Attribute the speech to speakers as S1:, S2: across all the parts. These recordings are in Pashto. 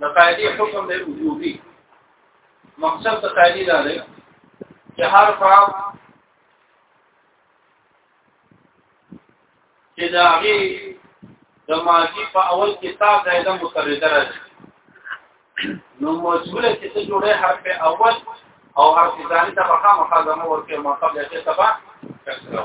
S1: د قاعده حکم دی وجوبي مقصد د قاعده دا دی چې هر فعل چې دا غي د ماضي په اول کې تا زائده متردد راځي نو مسؤل چې څه جوړه حرف اول او حرف ثاني ته په خامخا زمو ورکه مقابله کې تبع کسره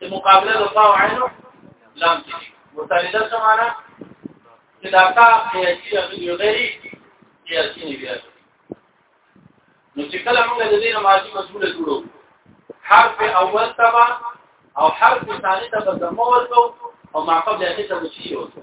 S1: چې مقابله د فاو عین لام کې متعلقه سمانا چې دا کا یی اخلي غیري یی اخلي بیا نو چې کله موږ د دې ماضي مسؤل جوړو حرف اول تبع او حرف ثاني تبع زمو ورکو او ما قبل هغه ته وشي ورکو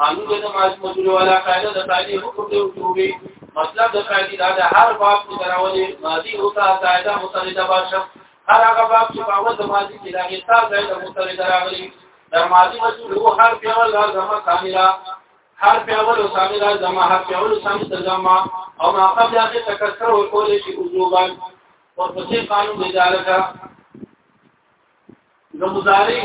S1: قانون د معاش مزول ولا قاعده د تعالی حکم دی او دوی مطلب د قاعده دا د هر باب چې دراولې ماضي او تا قاعده متنده باشه هر هغه باب چې په اول د ماضي کې راغی تا ځای د متنده راغلی د ماضي مزول هو هر په اول لازمه کامله هر په اول او ثاني لازمه هر په اول او ثاني لازمه او ما قبل هغه تکثر او کولې شي وجوبا او په قانون د اداره نو مضارع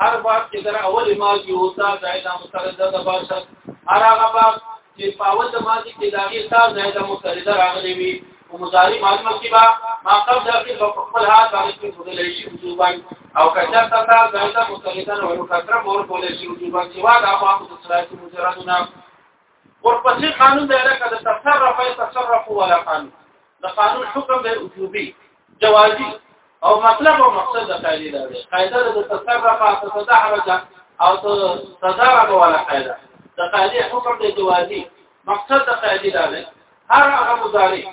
S1: هر باب چې در اول ما کې وتا زائد مسترد د باشد هر هغه باب چې په اول د ماضي کې داغه تا زائد مسترد راغلي وي او مضارع معلومه کې با ما قبل اخر په خپل حال باندې کې بدل شي وجوبان او کچا تا تا زائد مسترد او کثره مور کول شي وجوبان چې وا دا په صلات مجردنا ورپسې قانون دی لکه د تصرف او تصرف ولا قانون د قانون حکم دی وجوبي جوازي او مطلب او مقصد د قاعده دا دی قاعده د تصرف او تدحرج او تدارج ولا قاعده د قاعده حکم دی جوازي مقصد د قاعده دا دی هر هغه مضارع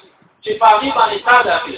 S1: چې پاغي باندې تا داخل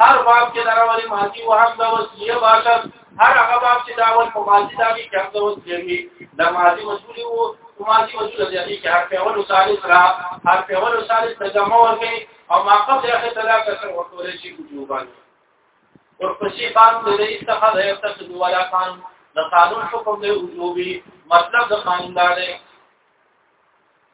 S1: هر باب کې دراولي ماضي او هم د وصلیه باشد هر هغه باب چې داول په ماضي دا وی چې د وصلیه د ماضي مسؤلی وو او ماضي مسؤل دی چې هر په اول او ثالث را هر په اول او ثالث ته جمع ورکړي او ما قبل هغه طلاق سره ورته شي وجوبان ورپسې باب دې استخاذ یو تاسو ولا کان د قانون حکم دی وجوبي مطلب د قانون دا دی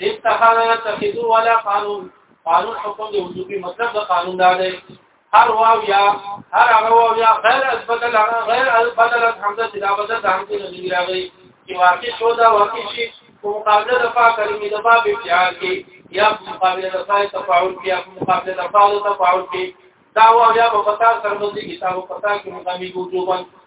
S1: اتخذ يتخذو ولا قانون قانون حکم دی وجوبي مطلب د قانون دا دی هر واو یا هر هغه واو یا غیر بدل غیر بدل حمزه چې دا بدل د حمزه نه دی راغلی چې واقع شو دا واقع شي په مقابله د فا کلمې د باب ابتعال کې یا په مقابله د فا تفاعل کې یا په مقابله د فا تفاعل کې دا واو یا په فتا سره د کتاب په فتا کې مقامي وجوبن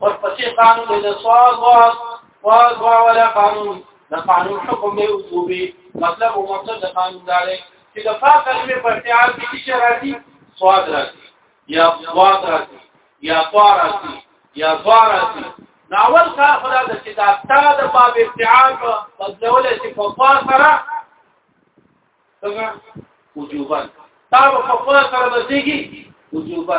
S1: ورپسې قانون د سوال واس واس ولا قانون د قانون حکم دی وجوبي مطلب او مقصد د قانون دا دی چې د فا کلمې په ارتعال کې څه راځي سواد راځي یا سواد راځي یا طوا راځي یا طوا راځي ناول کار خدا د چې دا تا د باب ارتعال په بدلول چې په فا سره څنګه وجوبا تا په فا سره د دېږي وجوبا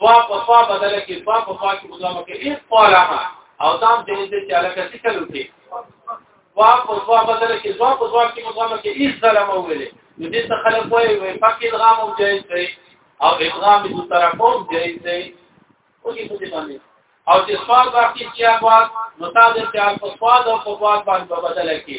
S1: وا په فا بدل کې فا په فا کې مضافه کې اذ قالها او تام دې دې چې علاقه څه کلو کې وا په فا بدل کې وا په فا کې مضافه کې اذ ظلم ویلې نو دې څه خلک وایي وي پکې ادغام او جائز دی او ادغام دې طرفوم جائز دی او دې څه باندې او چې سواد باقي چې اقوال نو تا دې چې اقوال او قوات باندې بدل کې